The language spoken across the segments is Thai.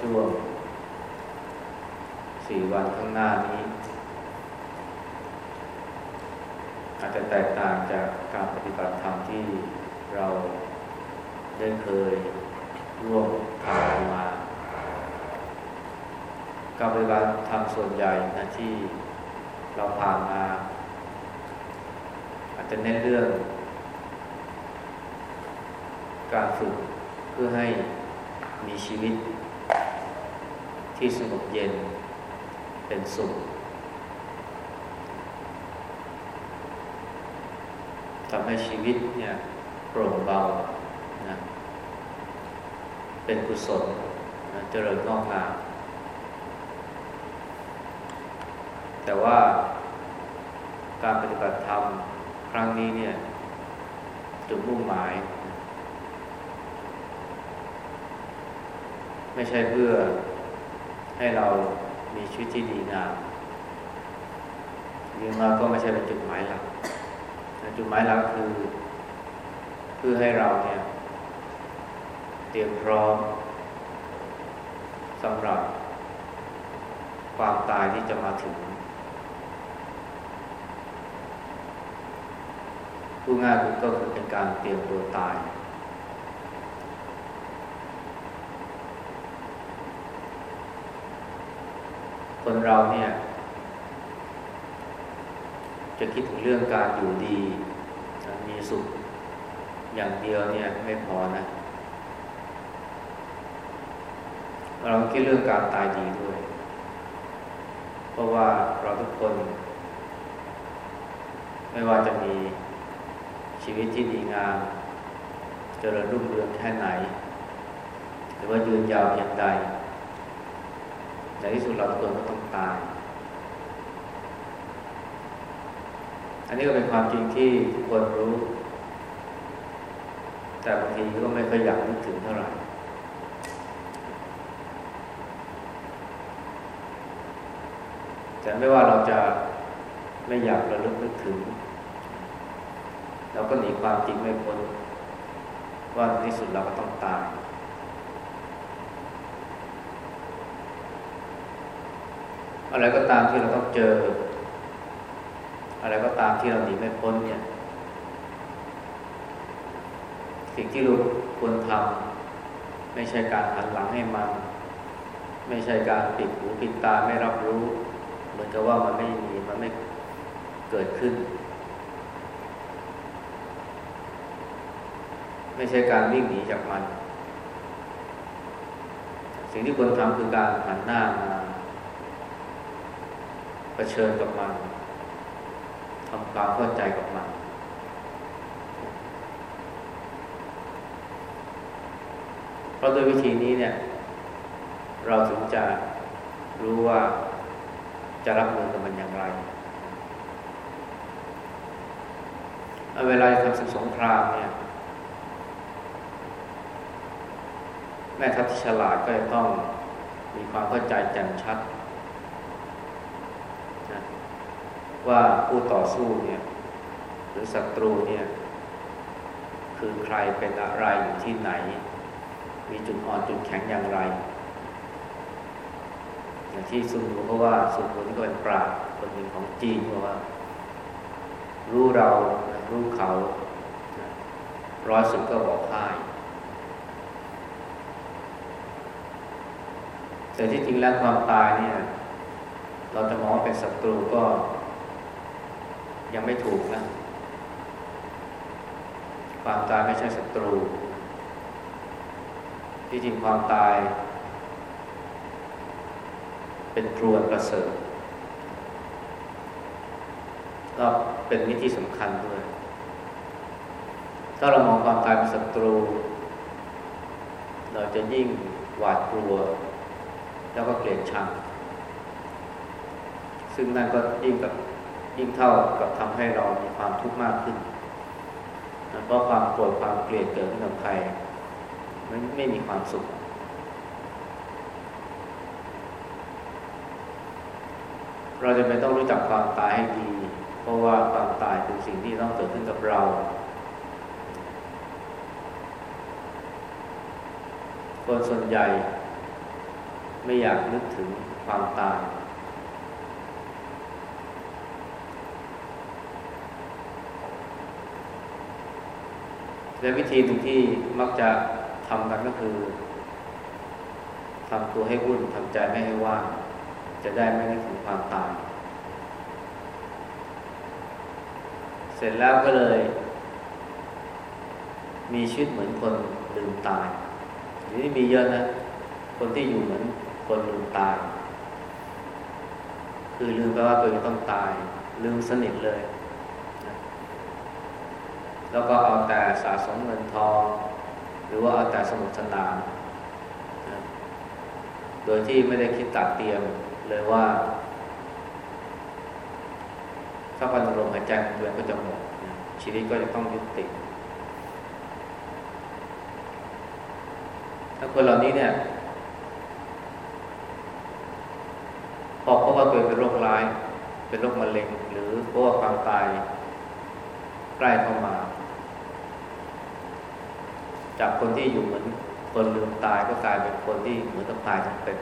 ช่วงสี่วันข้างหน้านี้ อาจจะแตกต่างจากการปฏิบัติธรรมที่เราได้เคยร่วมทำมา การปฏิบัติธรรมส่วนใหญ่นะที่เราผ่านมา อาจจะเน้นเรื่อง การฝึกเพื่อให้มีชีวิต ที่สงบเย็นเป็นสุขทำให้ชีวิตเนี่ยโปร่งเบานะเป็นกุศลนะเจริญงอกงามแต่ว่าการปฏิบัติธรรมครั้งนี้เนี่ยจุดมุ่งหมาย ไม่ใช่เพื่อ ให้เรามีชีวิตที่ดีงามยังมาก็ไม่ใช่เป็นจุดหมายหลักจุดหมายหลักคือ เพื่อให้เราเนี่ยเตรียมพร้อมสำหรับความตายที่จะมาถึงผู้ง่ายก็คือเป็นการเตรียมตัวตาย คนเราเนี่ย จะคิดถึงเรื่องการอยู่ดี มีสุขอย่างเดียวเนี่ยไม่พอนะ เราคิดเรื่องการตายดีด้วย เพราะว่าเราทุกคน ไม่ว่าจะมีชีวิตที่ดีงามจเจริญรุ่งเรืองแค่ไหน หรือว่ายืนยาวเพียงใด ในที่สุดเราทุกคนก็ต้องตาย อันนี้ก็เป็นความจริงที่ทุกคนรู้ แต่บางทีก็ไม่เคยอยากนึกถึงเท่าไหร่แต่ไม่ว่าเราจะไม่อยากระลึกนึกถึง เราก็หนีความจริงไม่พ้นว่าในที่สุดเราก็ต้องตาย อะไรก็ตามที่เราต้องเจอ อะไรก็ตามที่เราหนีไม่พ้นเนี่ย สิ่งที่เราควรทำไม่ใช่การหันหลังให้มัน ไม่ใช่การปิดหูปิดตาไม่รับรู้ เหมือนกับว่ามันไม่มีมันไม่เกิดขึ้น ไม่ใช่การวิ่งหนีจากมัน สิ่งที่ควรทำคือการหันหน้ามา ผชิญกับมันทำความเข้าใจกับมัน เพราะโดยวิธีนี้เนี่ย เราถึงจะรู้ว่าจะรับมือกับมันอย่างไร เวลาทำศึกสงครามเนี่ย แม่ทัพที่ฉลาดก็จะต้องมีความเข้าใจแจ่มชัดนะ ว่าผู้ต่อสู้เนี่ยหรือศัตรูเนี่ยคือใครเป็นอะไรอยู่ที่ไหน มีจุดอ่อนจุดแข็งอย่างไรอย่างที่ซุนรู้เพราะว่าซุนรู้นี่ก็เป็นปราชญ์คนหนึ่งของจีนว่า รู้เรารู้เขาร้อยสุดก็บอกพ่ายแต่ที่จริงแล้วความตายเนี่ย เราจะมองเป็นศัตรูก็ ยังไม่ถูกนะ ความตายไม่ใช่ศัตรู ที่จริงความตาย เป็นครวนประเสริฐก็เป็นวิธีสำคัญด้วย ถ้าเรามองความตายเป็นศัตรู เราจะยิ่งหวาดกลัว แล้วก็เกลียดชัง ซึ่งนั่นก็ยิ่งกับ ยิ่งเท่ากับทำให้เรามีความทุกข์มากขึ้นเพราะความโกรธความเกลียดเกิดขึ้นกับใครไม่ไม่มีความสุข เราจะไม่ต้องรู้จักความตายให้ดี เพราะว่าความตายเป็นสิ่งที่ต้องเกิดขึ้นกับเรา คนส่วนใหญ่ ไม่อยากนึกถึงความตาย และวิธีหนึ่งที่มักจะทำกันก็คือทำตัวให้วุ่นทำใจไม่ให้ว่าง จะได้ไม่นึกถึงความตาย เสร็จแล้วก็เลย มีชีวิตเหมือนคนลืมตายนี่มีเยอะนะ คนที่อยู่เหมือนคนลืมตาย คือลืมไปว่าตัวเองต้องตาย ลืมสนิทเลย แล้วก็เอาแต่สะสมเงินทอง หรือว่าเอาแต่สมุทสนานโดยที่ไม่ได้คิดตัดเตรียมเลยว่า ถ้าพันลมหายใจของตัวเองก็จะหมดชีวิตก็จะต้องยุติถ้าคนเหล่านี้เนี่ยพอเพราะว่าตัวเองเป็นโรคร้าย เป็นโรคมะเร็ง หรือเพราะว่าความตายใกล้เข้ามา จากคนที่อยู่เหมือนคนลืมตายก็กลายเป็นคนที่เหมือนกับตายทั้งเป็น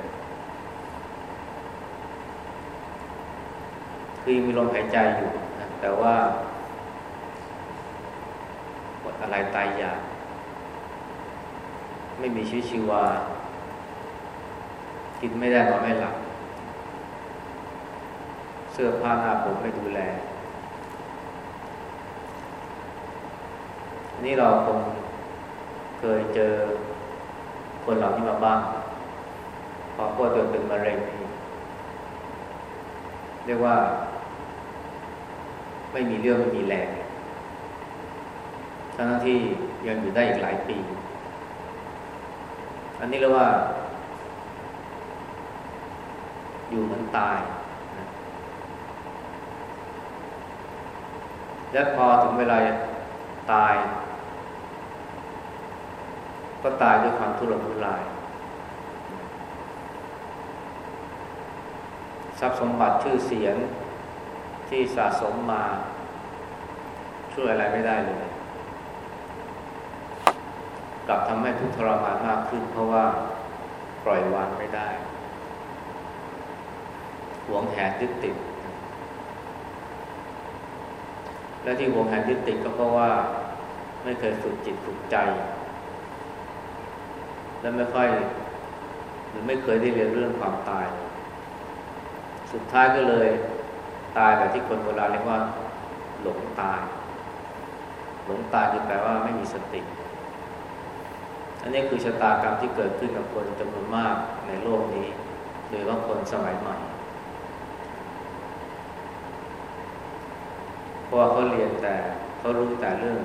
คือมีลมหายใจอยู่นะแต่ว่าหมดอะไรตายอยากไม่มีชีวิตชีวา กินไม่ได้นอนไม่หลับเสื้อผ้าหน้าผมไม่ดูแลนี่เราคง เคยเจอคนเหล่านี้มาบ้างพอพวกตัวเป็นมะเร็งนี่เรียกว่า ไม่มีเรื่องไม่มีแรงทั้งที่ยังอยู่ได้อีกหลายปี อันนี้เรียกว่า อยู่เหมือนตาย และพอถึงเวลาตาย ก็ตายด้วยความทุรนทุราย ทรัพย์สมบัติชื่อเสียงที่สะสมมา ช่วยอะไรไม่ได้เลย กลับทำให้ทุกทรมานมากขึ้น เพราะว่าปล่อยวางไม่ได้หวงแหนยึดติด และที่หวงแหนยึดติดก็เพราะว่า ไม่เคยฝึกจิตฝึกใจ และไม่ค่อย หรือไม่เคยได้เรียนเรื่องความตาย สุดท้ายก็เลยตายแบบที่คนโบราณเรียกว่า หลงตาย หลงตายคือแปลว่าไม่มีสติ อันนี้คือชะตากรรมที่เกิดขึ้นกับคนจำนวนมากในโลกนี้ โดยว่าคนสมัยใหม่เพราะเขาเรียนแต่เขารู้แต่เรื่อง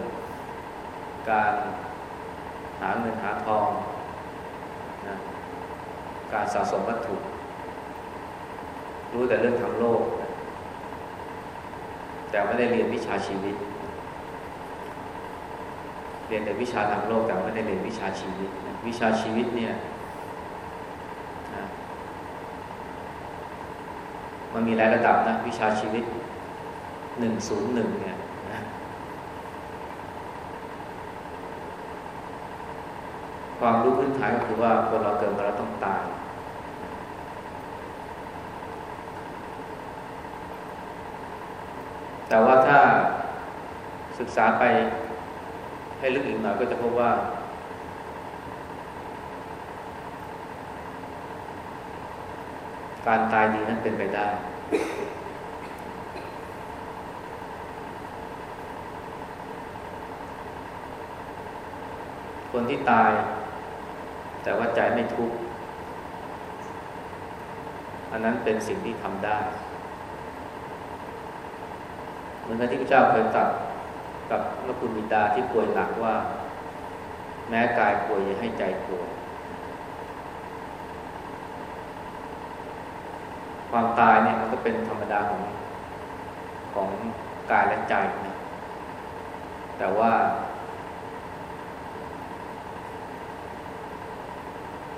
การหาเงินหาทอง การสะสมวัตถุ รู้แต่เรื่องทางโลก แต่ไม่ได้เรียนวิชาชีวิต เรียนแต่วิชาทางโลกแต่ไม่ได้เรียนวิชาชีวิต วิชาชีวิตเนี่ยมันมีหลายระดับนะวิชาชีวิตหนึ่งศูนย์หนึ่งเนี่ยความรู้พื้นฐานก็คือว่าคนเราเกิดมาแล้วต้องตาย แต่ว่าถ้าศึก ษาไปให้ลึกอีกหน่อยก็จะพบว่า การตายดีนั้นเป็นไปได้ คนที่ตาย แต่ว่าใจไม่ทุกข์อันนั้นเป็นสิ่งที่ทำได้ เหมือนกับที่พระเจ้าเคยตรัส กับนคุณบิดาที่ป่วยหนักว่า แม้กายป่วยอย่าให้ใจป่วยความตายเนี่ยมันก็เป็นธรรมดาของของกายและใจนะแต่ว่า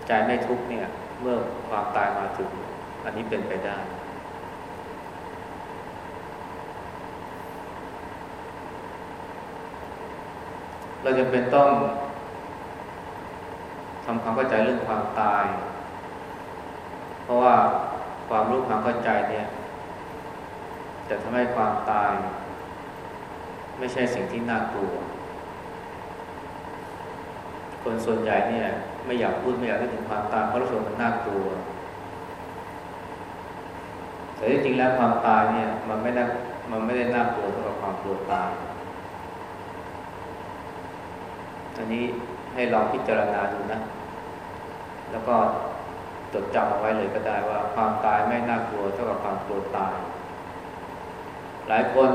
ใจไม่ทุกเนี่ย เมื่อความตายมาถึง อันนี้เป็นไปได้ เราจะเป็นต้องทำความเข้าใจเรื่องความตาย เพราะว่าความรู้ความเข้าใจเนี่ยจะทำให้ความตาย ไม่ใช่สิ่งที่น่ากลัว คนส่วนใหญ่เนี่ยไม่อยากพูดไม่อยากถึงความตายเพราะรู้สึกมันน่ากลัว แต่ที่จริงแล้วความตายเนี่ยมันไม่ได้มันไม่ได้น่ากลัวเท่ากับความกลัวตาย อั นนี้ให้ลองพิจารณาดูนะ แล้วก็จดจำเอาไว้เลยก็ได้ว่าความตายไม่น่ากลัวเท่ากับความกลัวตาย หลายคน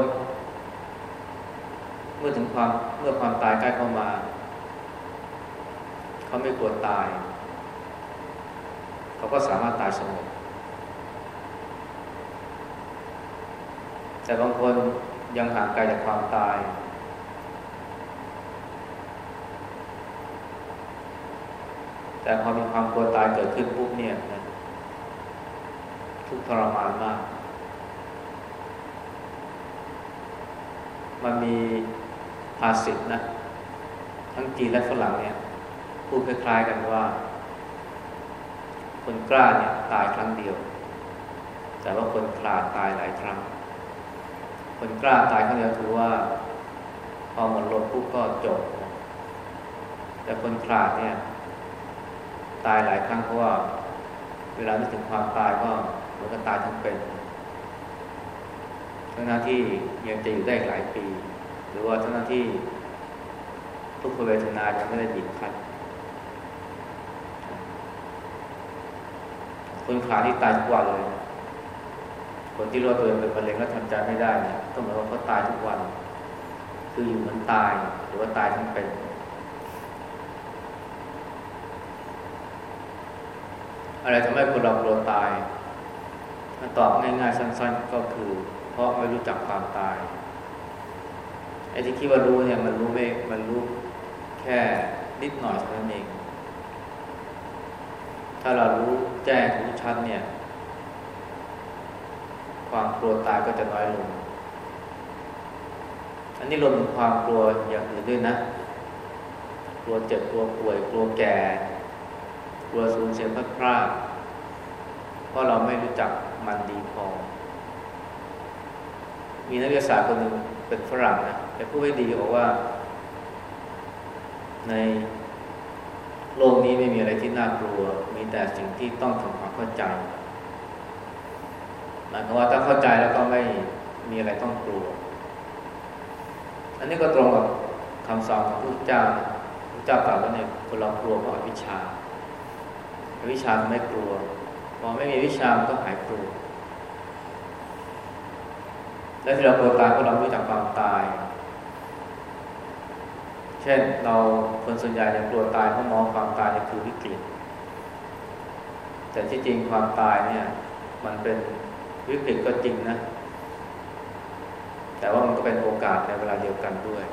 เมื่อถึงความเมื่อความตายใกล้เข้ามา เขาไม่กลัวตาย เขาก็สามารถตายสงบแต่บางคนยังห่างไกลจากความตาย แต่พอมีความกลัวตายเกิดขึ้นปุ๊บเนี่ยนะทุกทรมานมาก มันมีภาษิตนะ ทั้งจีนและฝรั่งเนี่ยพูดคล้ายๆกันว่า คนกล้าเนี่ยตายครั้งเดียว แต่ว่าคนขลาดตายหลายครั้ง คนกล้าตายเขาเดียวถือว่าพอหมดลมปุ๊บก็จบ แต่คนขลาดเนี่ย ตายหลายครั้งเพราะว่าเวลานึกถึงความตายก็เหมือนกับตายทั้งเป็นทั้งหน้าที่ยังจะอยู่ได้หลายปี หรือว่าทั้งหน้าที่ทุกขเวทนายังไม่ได้บีบคั้นคนขาที่ตายทุกวันเลย คนที่รู้ตัวเองเป็นมะเร็งแล้วทำใจไม่ได้เนี่ยก็เหมือนว่าเขาตายทุกวัน คืออยู่เหมือนตายหรือว่าตายทั้งเป็น อะไรทำให้คนเรากลัวตายถ้าตอบง่ายๆสั้น ๆ ก็คือ เพราะไม่รู้จักความตายไอ้ที่คิดว่ารู้เนี่ยมันรู้ไม่มันรู้แค่นิดหน่อยเท่านั้นเอง ถ้าเรารู้แจ้งรู้ชัดเนี่ย ความกลัวตายก็จะน้อยลง อันนี้รวมถึงความกลัวอย่างอื่นด้วยนะ กลัวเจ็บกลัวป่วย กลัวแก่ กลัวสูญเสียพัดพลาดเพราะเราไม่รู้จักมันดีพอ มีนักวิทยาศาสตร์คนหนึ่งเป็นฝรั่งนะแต่ผู้ให้ดีบอกว่า ในโลกนี้ไม่มีอะไรที่น่ากลัว มีแต่สิ่งที่ต้องทำความเข้าใจหมายความว่าถ้าเข้าใจแล้วก็ไม่มีอะไรต้องกลัว อันนี้ก็ตรงกับคำสอนของพระเจ้าพระเจ้ากล่าวว่าเนี่ยคนเรากลัวเพราะอวิชชา วิชาไม่กลัว พอไม่มีวิชามันก็หายกลัว และที่เรากลัวตายเพราะเราไม่รู้จักความตาย เช่นเราคนส่วนใหญ่เนี่ยกลัวตายเพราะมองความตายเนี่ยคือวิกฤต แต่ที่จริงความตายเนี่ย มันเป็นวิกฤตก็จริงนะ แต่ว่ามันก็เป็นโอกาสในเวลาเดียวกันด้วย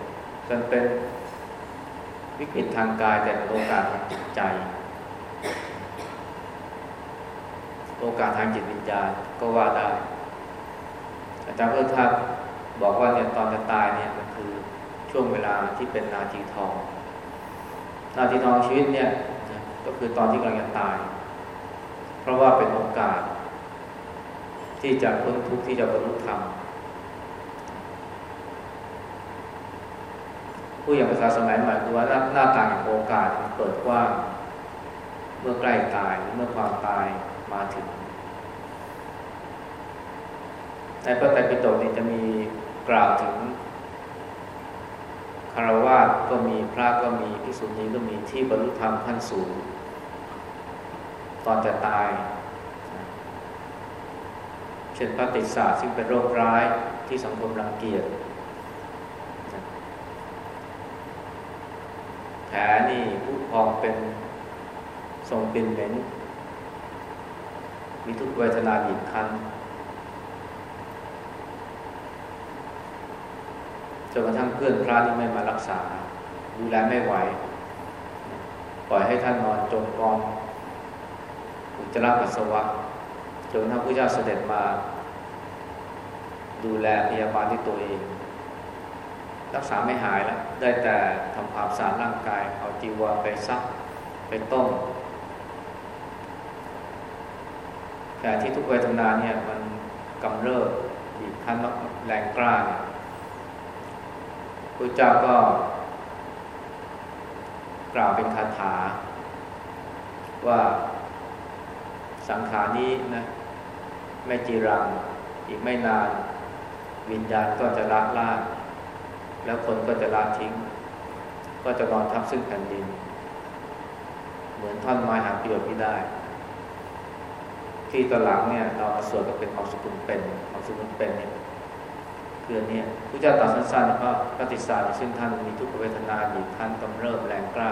มันเป็นวิกฤตทางกายแต่เป็นโอกาสทางจิตใจ โอกาสทางจิตวิญญาณก็ว่าได้ อาจารย์เพื่อทักบอกว่าเนี่ยตอนจะตายเนี่ยมันคือช่วงเวลาที่เป็นนาทีทอง นาทีทองชีวิตเนี่ยก็คือตอนที่กำลังจะตาย เพราะว่าเป็นโอกาส ที่จะพ้นทุกข์ที่จะบรรลุธรรมผู้อย่างภาษาสมัยใหม่คือว่าหน้าต่างโอกาสมันเปิดกว้างเมื่อใกล้ตายหรือเมื่อความตาย มาถึง ในพระไตรปิฎกนี้จะมีกล่าวถึงคารวะก็มีพระก็มีพิสุนีก็มีที่บรรลุธรรมขั้นสูง ตอนจะตาย เช่นพระติสาซึ่งเป็นโรคร้ายที่สังคมรังเกียจแผลนี่ผู้พองเป็นทรงเป็นเหม็น มีทุกเวทนาบีบคั้นจนกระทั่งเพื่อนพระที่ไม่มารักษา ดูแลไม่ไหว ปล่อยให้ท่านนอนจมกองอุจจาระปัสสาวะจนถ้านพระเจ้าเสด็จมา ดูแลพยาบาลที่ตัวเอง รักษาไม่หายแล้ว ได้แต่ทำความสะอาดร่างกาย เอาจีวรไปซัก ไปต้ม แต่ที่ทุกเวทนาเนี่ยมันกำเริบบีบคั้นแรงกล้าเนี่ยพระเจ้าก็ กล่าวเป็นคาถา ว่าสังขารนี้นะไม่จีรัง อีกไม่นาน วิญญาณก็จะละล่าแล้วคนก็จะละทิ้ง ก็จะนอนทับซึ่งแผ่นดิน เหมือนท่อนไม้หาประโยชน์ไม่ได้ ที่ตอนหลังเนี่ยเรามาสวดก็เป็นของสุขุมเป็นของสุขุมเป็นเนี่ยคืออันนี้พระเจ้าตรัสสั้นๆว่าปฏิสารซึ่งท่านมีทุกขเวทนาดีท่านกำเริบแรงกล้า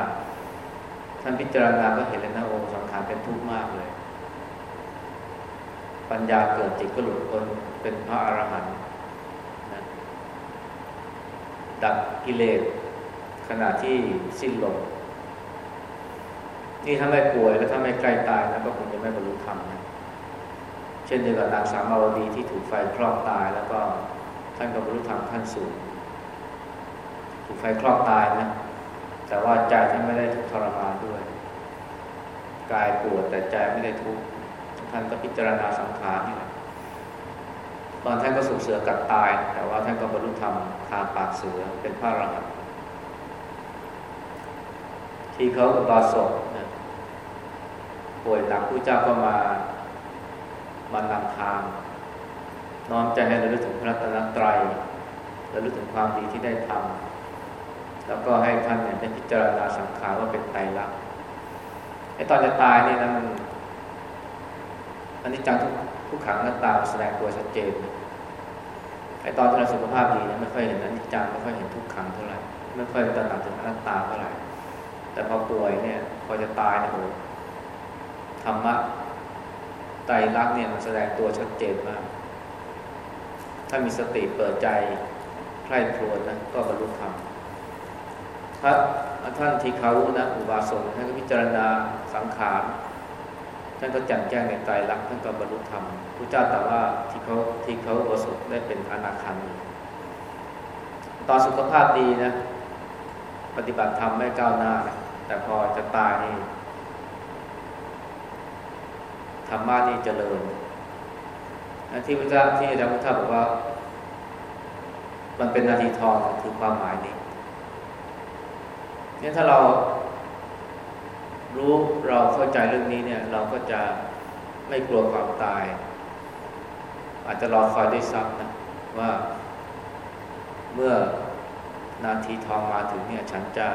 ท่านพิจารณาก็เห็นเลยนะโอ้สังขารเป็นทุกข์มากเลย ปัญญาเกิดจิตก็หลุดพ้นเป็นพระอรหันต์นะดับกิเลสขณะที่สิ้นลมนี่ถ้าไม่ป่วยแล้วถ้าไม่ใกล้ตายนะก็คงจะไม่บรรลุธรรมนะ เช่นเดียวกับนางสามาวดีที่ถูกไฟคลอกตาย แล้วก็ท่านก็บรรลุธรรมขั้นสูงถูกไฟคลอกตายนะแต่ว่าใจท่านไม่ได้ถูกทรมานด้วยกายปวดแต่ใจไม่ได้ทุกข์ท่านก็พิจารณาสังขารนี่แหละตอนท่านก็สุกเสือกัดตาย แต่ว่าท่านก็บรรลุธรรมคาปากเสือเป็นพระอรหันต์ที่เขาอุบาสกป่วยหนักผู้เจ้าก็มา มานำทาง น้อมใจให้เราลึกถึงพระรัตนตรัยเราลึกถึงความดีที่ได้ทำแล้วก็ให้ท่านเนี่ยได้พิจารณาสังขารว่าเป็นไตรลักษณ์ไอ้ตอนจะตายนี่นะมันอันนี้จังทุกทุกขังหน้าตาแสดงตัวชัดเจนไอ้ตอนที่เราสุขภาพดีเนี่ยไม่ค่อยเห็นอนิจจังไม่ค่อยเห็นทุกขังเท่าไหร่ไม่ค่อยตระหนักถึงอนัตตาเท่าไหร่แต่พอป่วยเนี่ย พอจะตายนี่ยโหธรรมะ ไตรลักษณ์เนี่ยมันแสดงตัวชัดเจนมาก ถ้ามีสติเปิดใจใคร่ครวญนะก็บรรลุธรรมถ้าท่านทีเขานะอุบาสกท่านก็พิจารณาสังขารท่านก็แจ่มแจ้งในไตรลักษณ์ท่านก็บรรลุธรรมพระเจ้าแต่ว่าที่เขาที่เขาอุบาสกได้เป็นอนาคามีตอนสุขภาพดีนะ ปฏิบัติธรรมไม่ก้าวหน้านะแต่พอจะตายนี่ ธรรมะนี่เจริญที่พระเจ้าที่อาจารย์พุทธบอกว่า มันเป็นนาทีทองคือความหมายนี้เนี่ยถ้าเรารู้เราเข้าใจเรื่องนี้เนี่ย เราก็จะไม่กลัวความตาย อาจจะรอคอยด้วยซ้ำนะว่า เมื่อนาทีทองมาถึงเนี่ย ฉันจะ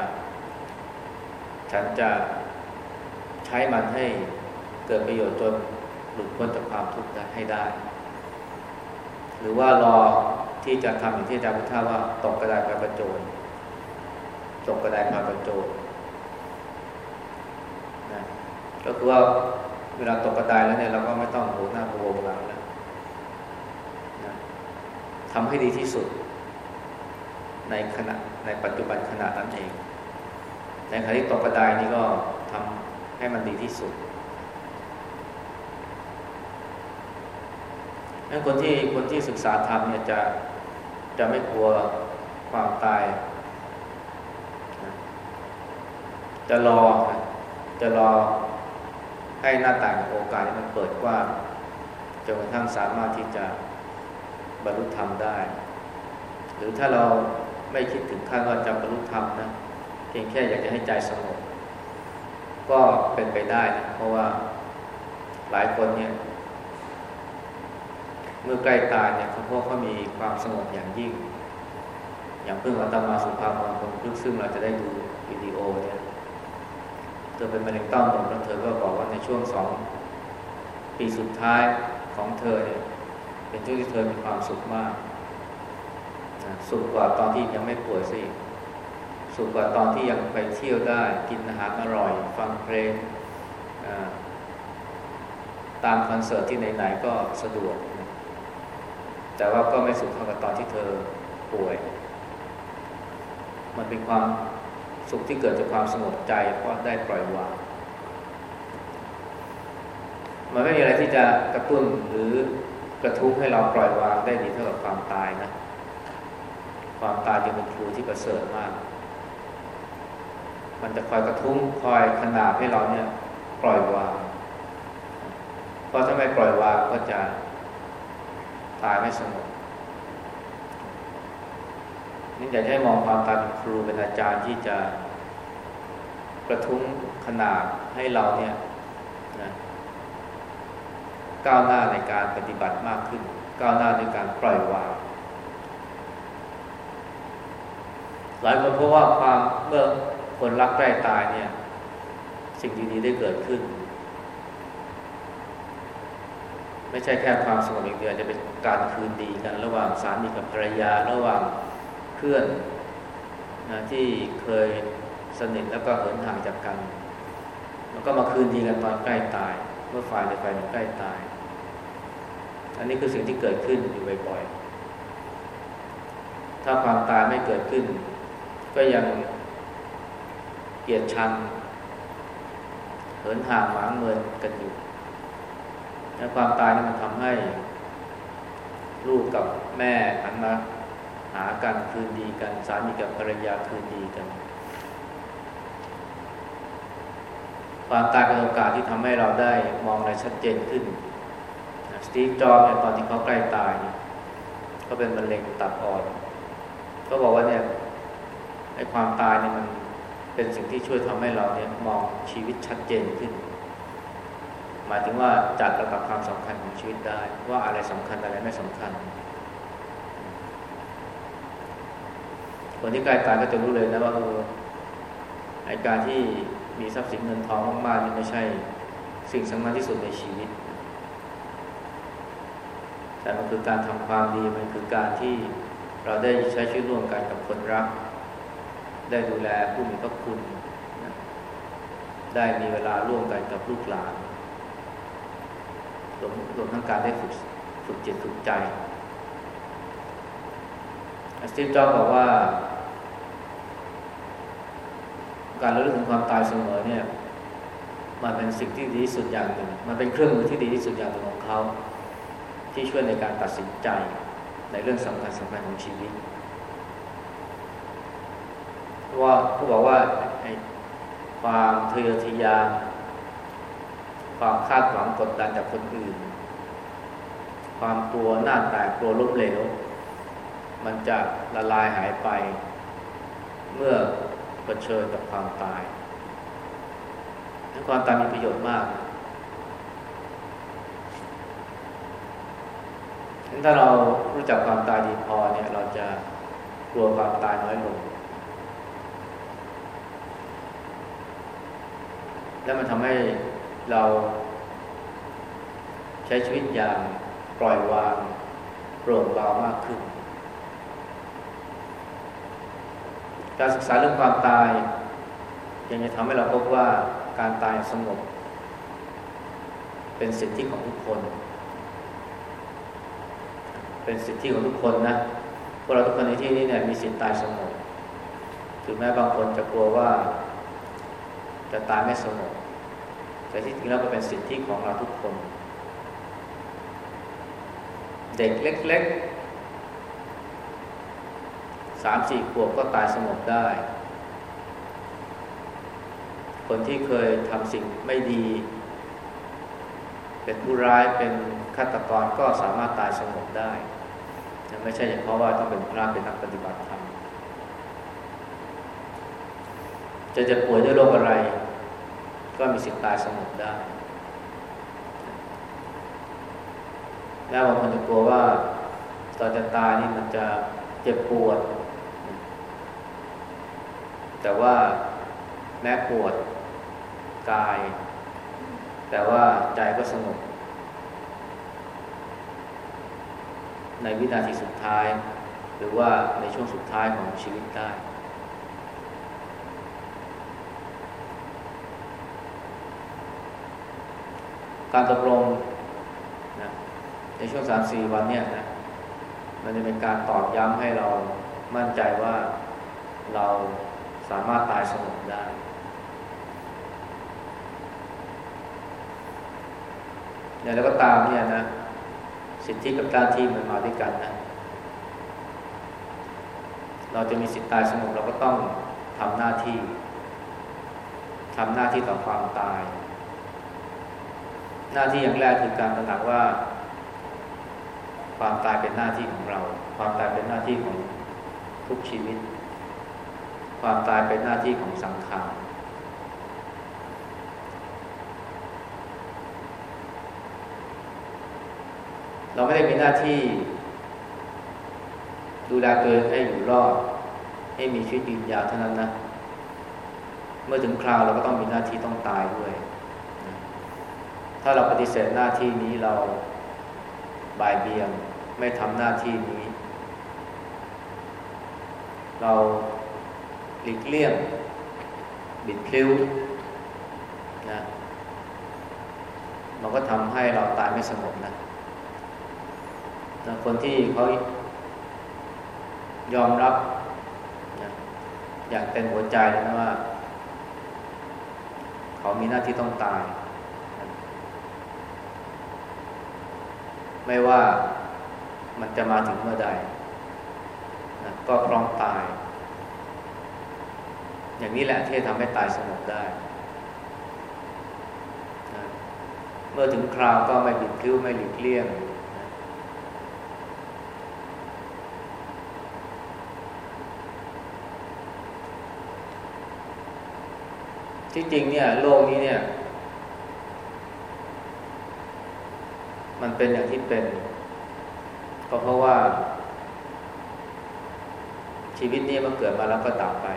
ฉันจะใช้มันให้ กิดประโยชน์จนหลุดพ้นจากความทุกข์ให้ได้ หรือว่ารอที่จะทำอย่างที่อาจารย์พุทธาว่าตกกระไดพากระโจนตกกระไดพากระโจนนะก็คือว่าเวลาตกกระไดแล้วเนี่ยเราก็ไม่ต้องโหหน้าโวงหลังแล้วนะทำให้ดีที่สุด ในขณะในปัจจุบันขณะนั้นเอง ในขณะที่ตกกระไดนี่ก็ทำให้มันดีที่สุด นั้นคนที่คนที่ศึกษาธรรมเนี่ยจะจะไม่กลัวความตาย จะรอ จะรอให้หน้าต่างโอกาสมันเปิดกว้างจนกระทั่งสามารถที่จะบรรลุธรรมได้ หรือถ้าเราไม่คิดถึงขั้นว่าจะบรรลุธรรมนะเพียงแค่อยากจะให้ใจสงบก็เป็นไปได้นะเพราะว่าหลายคนเนี่ย เมื่อใกล้ตายเนี่ยเขาพวกเขามีความสงบอย่างยิ่ง อย่างเพิ่งวัตมาสุภาพรคนพึ่งซึ่งเราจะได้ดูวิดีโอเนี่ยเธอเป็นมะเร็งเต้านมแล้วเธอก็บอกว่าในช่วงสองปีสุดท้ายของเธอเนี่ยเป็นช่วงที่เธอมีความสุขมากสุขกว่าตอนที่ยังไม่ป่วยสิสุขกว่าตอนที่ยังไปเที่ยวได้ กินอาหารอร่อย ฟังเพลงตามคอนเสิร์ตที่ไหนๆก็สะดวก แต่ว่าก็ไม่สุขเท่ากับตอนที่เธอป่วย มันเป็นความสุขที่เกิดจากความสงบใจเพราะได้ปล่อยวาง มันไม่มีอะไรที่จะกระตุ้นหรือกระทุ้งให้เราปล่อยวางได้ดีเท่ากับความตายนะ ความตายจะเป็นครูที่ประเสริฐมาก มันจะคอยกระทุ้งคอยขนาบให้เราเนี่ยปล่อยวาง เพราะถ้าไม่ปล่อยวางก็จะ ตายไม่สงบนี่อยากให้มองความตายเป็นครูเป็นอาจารย์ที่จะกระทุ้งขนาดให้เราเนี่ยนะก้าวหน้าในการปฏิบัติมากขึ้น ก้าวหน้าในการปล่อยวางหลายคนเพราะว่าความเมื่อคนรักใกล้ตายเนี่ย สิ่งดีๆได้เกิดขึ้น ไม่ใช่แค่ความสงบอย่างเดียวจะเป็นการคืนดีกันระหว่างสามีกับภรรยาระหว่างเพื่อนนะที่เคยสนิทแล้วก็เหินห่างจากกัน แล้วก็มาคืนดีกันตอนใกล้ตาย เมื่อฝ่ายใดฝ่ายหนึ่งใกล้ตาย อันนี้คือสิ่งที่เกิดขึ้นอยู่บ่อยๆถ้าความตายไม่เกิดขึ้น ก็ยังเกลียดชังเหินห่างหมางเมินกันอยู่ และความตายนี่มันทำให้ ลูกกับแม่หันมาหากันคืนดีกัน สามีกับภรรยาคืนดีกัน ความตายเป็นโอกาสที่ทำให้เราได้มองอะไรชัดเจนขึ้นสตีฟจอบเนี่ยตอนที่เขาใกล้ตายเนี่ยเขาเป็นมะเร็งตับอ่อน ก็บอกว่าเนี่ยไอ้ความตายเนี่ยมันเป็นสิ่งที่ช่วยทำให้เราเนี่ยมองชีวิตชัดเจนขึ้น มายถึงว่าจัดระดับความสำคัญของชีวิตได้ ว่าอะไรสำคัญอะไรไม่สำคัญ คนที่ใกล้ตายก็จะรู้เลยนะว่าเออไอการที่มีทรัพย์สินเงินทองมากๆนี่ไม่ใช่สิ่งสำคัญที่สุดในชีวิต แต่มันคือการทำความดีมันคือการที่เราได้ใช้ชีวิตร่วมกันกับคนรัก ได้ดูแลผู้มีพระคุณ ได้มีเวลาร่วมกันกับลูกหลาน รวมรวมทั้งการได้ฝึกฝึกจิตฝึกใจสตีฟจ็อบบอกว่า การระลึกถึงความตายเสมอเนี่ยมันเป็นสิ่งที่ดีที่สุดอย่างหนึ่ง มันเป็นเครื่องมือที่ดีที่สุดอย่างหนึ่งของเขา ที่ช่วยในการตัดสินใจในเรื่องสำคัญสำคัญของชีวิตว่าเขาบอกว่าความทะเยอทะยาน ความคาดหวังกดดันจากคนอื่น ความกลัวหน้าแตกกลัวล้มเหลว มันจะละลายหายไป เมื่อเผชิญกับความตายนั้นความตายมีประโยชน์มากถ้าเรารู้จักความตายดีพอเนี่ย เราจะกลัวความตายน้อยลง และมันทำให้ เราใช้ชีวิตอย่างปล่อยวางโปร่งเบามากขึ้น การศึกษาเรื่องความตาย ยังจะทำให้เราพบว่าการตายสงบ เป็นสิทธิของทุกคน เป็นสิทธิของทุกคนนะพวกเราทุกคนในที่นี้เนี่ยมีสิทธิตายสงบถึงแม้บางคนจะกลัวว่า จะตายไม่สงบ แต่ที่จริงแล้วก็เป็นสิทธิของเราทุกคน เด็กเล็กๆสามสี่ขวบก็ตายสงบได้ คนที่เคยทำสิ่งไม่ดี เป็นผู้ร้ายเป็นฆาตกรก็สามารถตายสงบได้ไม่ใช่เพราะว่าต้องเป็นพระเป็นนักปฏิบัติธรรมจะจะป่วยด้วยโรคอะไร ก็มีสิทธิ์ตายสงบได้ แล้วบางคนจะกลัวว่าตอนจะตายนี่มันจะเจ็บปวด แต่ว่าแม้ปวดกาย แต่ว่าใจก็สงบ ในวินาทีสุดท้าย หรือว่าในช่วงสุดท้ายของชีวิตได้ การตกลงนะในช่วงสามสี่วันเนี่ยนะมันจะเป็นการตอบย้ำให้เรามั่นใจว่าเราสามารถตายสงบได้เนี่ยแล้วก็ตามเนี่ยนะ สิทธิกับกาที่มันมาด้วยกันนะ เราจะมีสิทธิตายสงบเราก็ต้องทำหน้าที่ทำหน้าที่ต่อความตาย หน้าที่อย่างแรกคือการตระหนักว่า ความตายเป็นหน้าที่ของเรา ความตายเป็นหน้าที่ของทุกชีวิต ความตายเป็นหน้าที่ของสังขารเราไม่ได้มีหน้าที่ ดูแลตัวเองให้อยู่รอด ให้มีชีวิตยืนยาวเท่านั้นนะ เมื่อถึงคราวเราก็ต้องมีหน้าที่ต้องตายด้วย ถ้าเราปฏิเสธหน้าที่นี้เราบ่ายเบียง ไม่ทำหน้าที่นี้ เราหลีกเลี่ยง บิดพลิ้วนะมันก็ทำให้เราตายไม่สงบนะคนที่เขายอมรับนะอย่างเต็มหัวใจเลยนะว่า เขามีหน้าที่ต้องตาย ไม่ว่ามันจะมาถึงเมื่อใดนะก็พร้อมตาย อย่างนี้แหละที่ทำให้ตายสงบได้นะเมื่อถึงคราวก็ไม่บิดพลิ้วไม่หลีกเลี่ยงที่จริงเนี่ยโลกนี้เนี่ย มันเป็นอย่างที่เป็น ก็เพราะว่า ชีวิตนี้มันเกิดมาแล้วก็ดับไป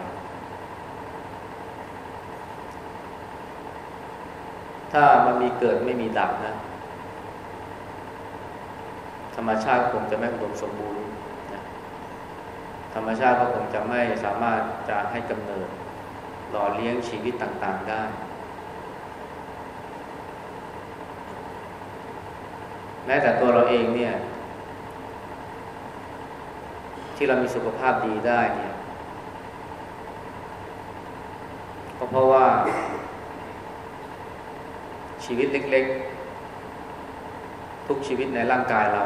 ถ้ามันมีเกิดไม่มีดับนะ ธรรมชาติคงจะไม่อุดมสมบูรณ์นะธรรมชาติก็คงจะไม่สามารถจะให้กำเนิดหล่อเลี้ยงชีวิตต่าง ๆ ได้ แม้แต่ตัวเราเองเนี่ย ที่เรามีสุขภาพดีได้เนี่ยก็เพราะว่า ชีวิตเล็ก ๆ ทุกชีวิตในร่างกายเรา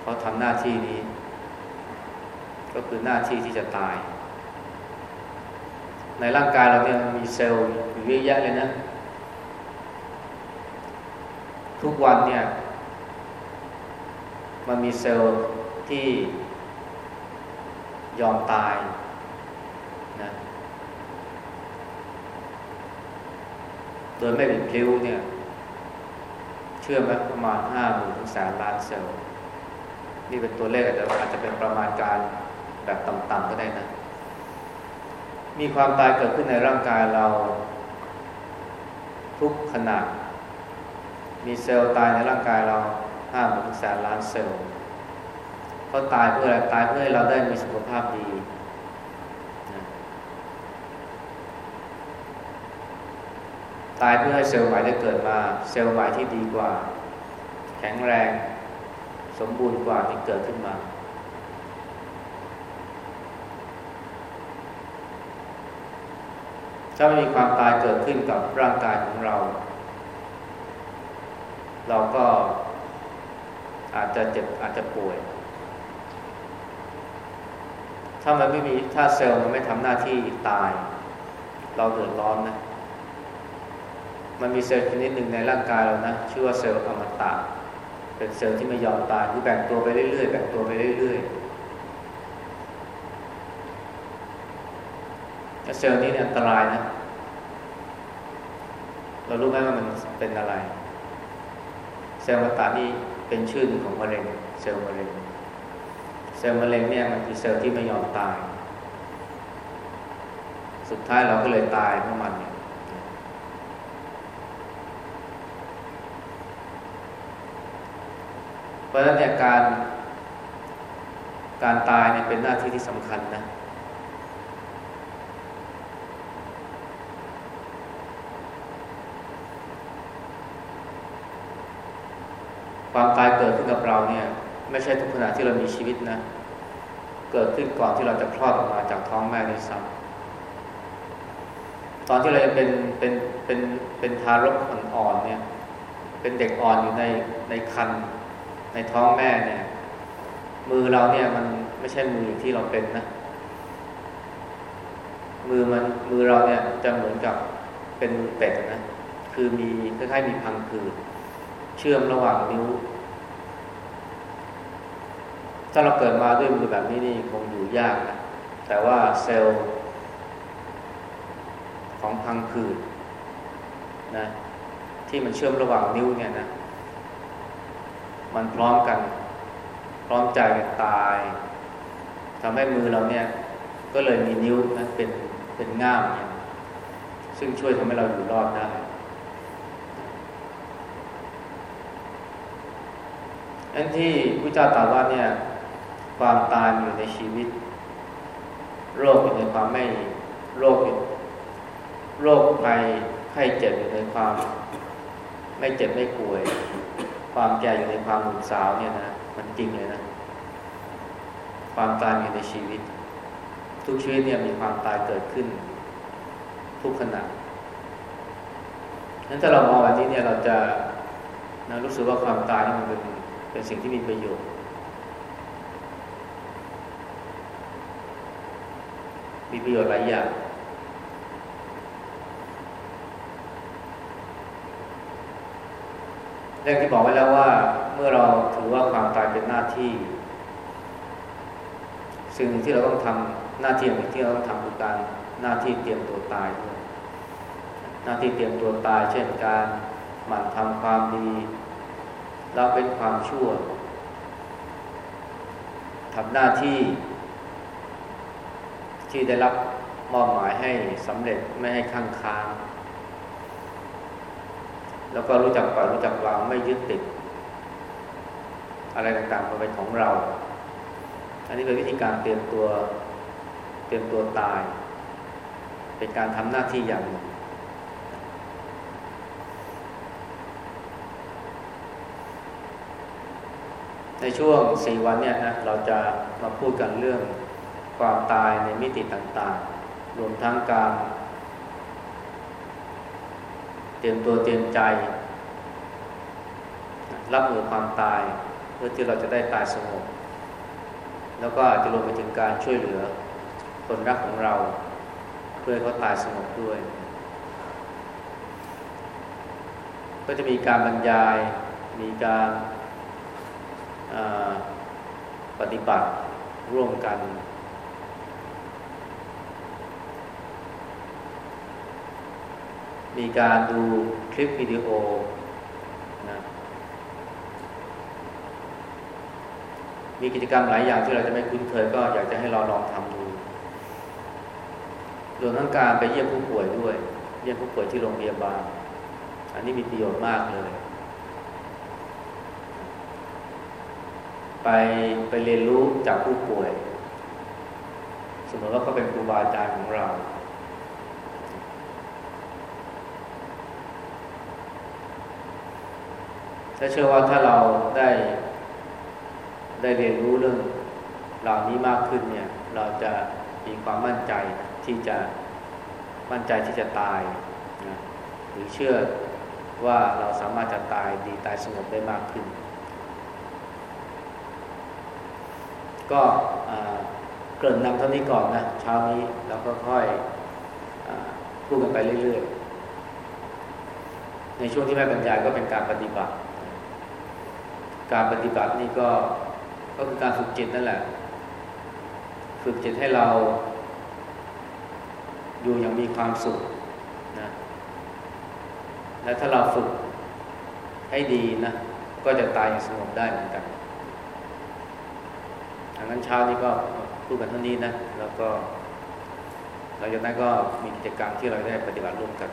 เขาทำหน้าที่นี้ ก็คือหน้าที่ที่จะตาย ในร่างกายเราเนี่ยมีเซลล์อยู่เยอะแยะเลยนะ ทุกวันเนี่ย มันมีเซลล์ที่ยอมตายนะโดยไม่เป็นพลิ้วเนี่ย เชื่อไหมประมาณห้าหมื่นถึงแสนล้านเซลล์ นี่เป็นตัวเลขอาจจะอาจจะเป็นประมาณการแบบต่ำๆก็ได้นะ มีความตายเกิดขึ้นในร่างกายเรา ทุกขณะ มีเซลล์ตายในร่างกายเราห้าหมื่นแสนล้านเซลล์เขาตายเพื่ออะไรตายเพื่อให้เราได้มีสุขภาพดีตายเพื่อให้เซลล์ใหม่ได้เกิดมา เซลล์ใหม่ที่ดีกว่า แข็งแรง สมบูรณ์กว่าที่เกิดขึ้นมา ถ้าไม่มีความตายเกิดขึ้นกับร่างกายของเรา เราก็อาจจะเจ็บอาจจะป่วย ถ้ามันไม่มีถ้าเซลล์มันไม่ทำหน้าที่ตาย เราเดือดร้อนนะ มันมีเซลล์ชนิดหนึ่งในร่างกายเรานะชื่อว่าเซลล์อมตะเป็นเซลล์ที่ไม่ยอมตายคือแบ่งตัวไปเรื่อยๆแบ่งตัวไปเรื่อยๆเซลล์นี้เนี่ยอันตรายนะ เรารู้ไหมว่ามันเป็นอะไร เซลล์มะตานี่เป็นชื่อหนึ่งของมะเร็งเซลล์มะเร็งเซลล์มะเร็งเนี่ยมันคือเซลล์ที่ไม่ยอมตาย สุดท้ายเราก็เลยตายเพราะมันเนี่ยเพราะฉะนั้นเนี่ยการการตายเนี่ยเป็นหน้าที่ที่สำคัญนะ ความตายเกิดขึ้นกับเราเนี่ย ไม่ใช่ทุกขณะที่เรามีชีวิตนะ เกิดขึ้นก่อนที่เราจะคลอดออกมาจากท้องแม่ในซ้ำตอนที่เราจะเป็นเป็นเป็นเป็นทารกอ่อนๆเนี่ย เป็นเด็กอ่อนอยู่ในในคันในท้องแม่เนี่ย มือเราเนี่ยมันไม่ใช่มือที่เราเป็นนะ มือมันมือเราเนี่ยจะเหมือนกับเป็นมือเป็ดนะ คือมีคล้ายๆมีพังผืด เชื่อมระหว่างนิ้ว ถ้าเราเกิดมาด้วยมือแบบนี้นี่คงอยู่ยากนะแต่ว่าเซลล์ของพังผืดนะที่มันเชื่อมระหว่างนิ้วเนี่ยนะมันพร้อมกัน พร้อมใจกันตายทำให้มือเราเนี่ย ก็เลยมีนิ้วนะเป็นเป็นง่ามเนี่ยซึ่งช่วยทำให้เราอยู่รอดได้ อันที่พระเจ้าตรัสว่าเนี่ยความตายอยู่ในชีวิต โรคอยู่ในความไม่โรคอยู่โรคภัยไข้เจ็บอยู่ในความ ไม่เจ็บไม่ป่วย ความแก่อยู่ในความหนุ่มสาวเนี่ยนะมันจริงเลยนะ ความตายอยู่ในชีวิต ทุกชีวิตเนี่ยมีความตายเกิดขึ้น ทุกขณะนั้นถ้าเรามองแบบนี้เนี่ยเราจะนะรู้สึกว่าความตายนี่มันเป็น เป็นสิ่งที่มีประโยชน์ มีประโยชน์หลายอย่างเรื่องที่บอกไว้แล้วว่า เมื่อเราถือว่าความตายเป็นหน้าที่ สิ่งที่เราต้องทำหน้าที่หนึ่งที่เราต้องทำคือการหน้าที่เตรียมตัวตายด้วยหน้าที่เตรียมตัวตาย เช่นการหมั่นทำความดี ละเป็นความชั่วทำหน้าที่ที่ได้รับมอบหมายให้สำเร็จไม่ให้ข้างค้าง แล้วก็รู้จักปล่อยรู้จักวางไม่ยึดติด อะไรต่างๆมาเป็นของเรา อันนี้เป็นวิธีการเตรียมตัวเตรียมตัวตาย เป็นการทำหน้าที่อย่างหนึ่ง ในช่วงสี่วันเนี่ยนะเราจะมาพูดกันเรื่องความตายในมิติต่างๆ รวมทั้งการ เตรียมตัวเตรียมใจ รับมือความตายเพื่อที่เราจะได้ตายสงบแล้วก็จจะรวมไปถึงการช่วยเหลือคนรักของเรา เพื่อเขาตายสงบด้วย ก็จะมีการบรรยายมีการ ปฏิบัติร่วมกัน มีการดูคลิปวิดีโอนะมีกิจกรรมหลายอย่างที่เราจะไม่คุ้นเคยก็อยากจะให้เราลองทำดูรวมทั้งการไปเยี่ยมผู้ป่วยด้วย เยี่ยมผู้ป่วยที่โรงพยาบาล อันนี้มีประโยชน์มากเลย ไปไปเรียนรู้จากผู้ป่วย สมมติว่าเขาเป็นครูบาอาจารย์ของเรา ถ้าเชื่อว่าถ้าเราได้ได้เรียนรู้เรื่องเหล่านี้มากขึ้นเนี่ย เราจะมีความมั่นใจที่จะมั่นใจที่จะตายนะหรือเชื่อว่าเราสามารถจะตายดีตายสงบได้มากขึ้น ก็เกริ่นนำเท่านี้ก่อนนะ เช้านี้แล้วก็ค่อยพูดกันไปเรื่อยๆ ในช่วงที่แม่บรรยายก็เป็นการปฏิบัติ การปฏิบัตินี่ก็ก็คือการฝึกจิตนั่นแหละ ฝึกจิตให้เรา อยู่อย่างมีความสุขนะและถ้าเราฝึกให้ดีนะ ก็จะตายอย่างสงบได้เหมือนกัน งนั้นเช้านี้ก็พูดกันเท่านี้นะ แล้วก็หลังจากนั้นก็มีกิจกรรมที่เราได้ปฏิบัติร่วมกัน